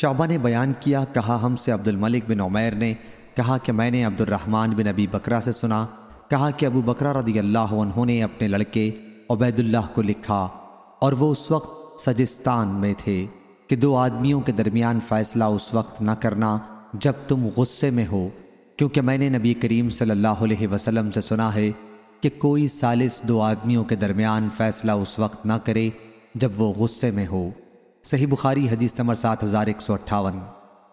شعبہ نے بیان کیا، کہا ہم سے عبد الملک بن عمیر نے کہا کہ میں نے عبد الرحمن بن ابی بکرہ سے سنا، کہا کہ ابو بکرہ رضی اللہ عنہ نے اپنے لڑکے عبید اللہ کو لکھا اور وہ اس وقت سجستان میں تھے کہ دو آدمیوں کے درمیان فیصلہ اس وقت نہ کرنا جب تم غصے میں ہو، کیونکہ میں نے نبی کریم صلی اللہ علیہ وسلم سے سنا ہے کہ کوئی سالس دو آدمیوں کے درمیان فیصلہ اس وقت نہ کرے جب وہ غصے میں ہو۔ صحیح بخاری حدیث وہ سات ہزار ایک سو اٹھاون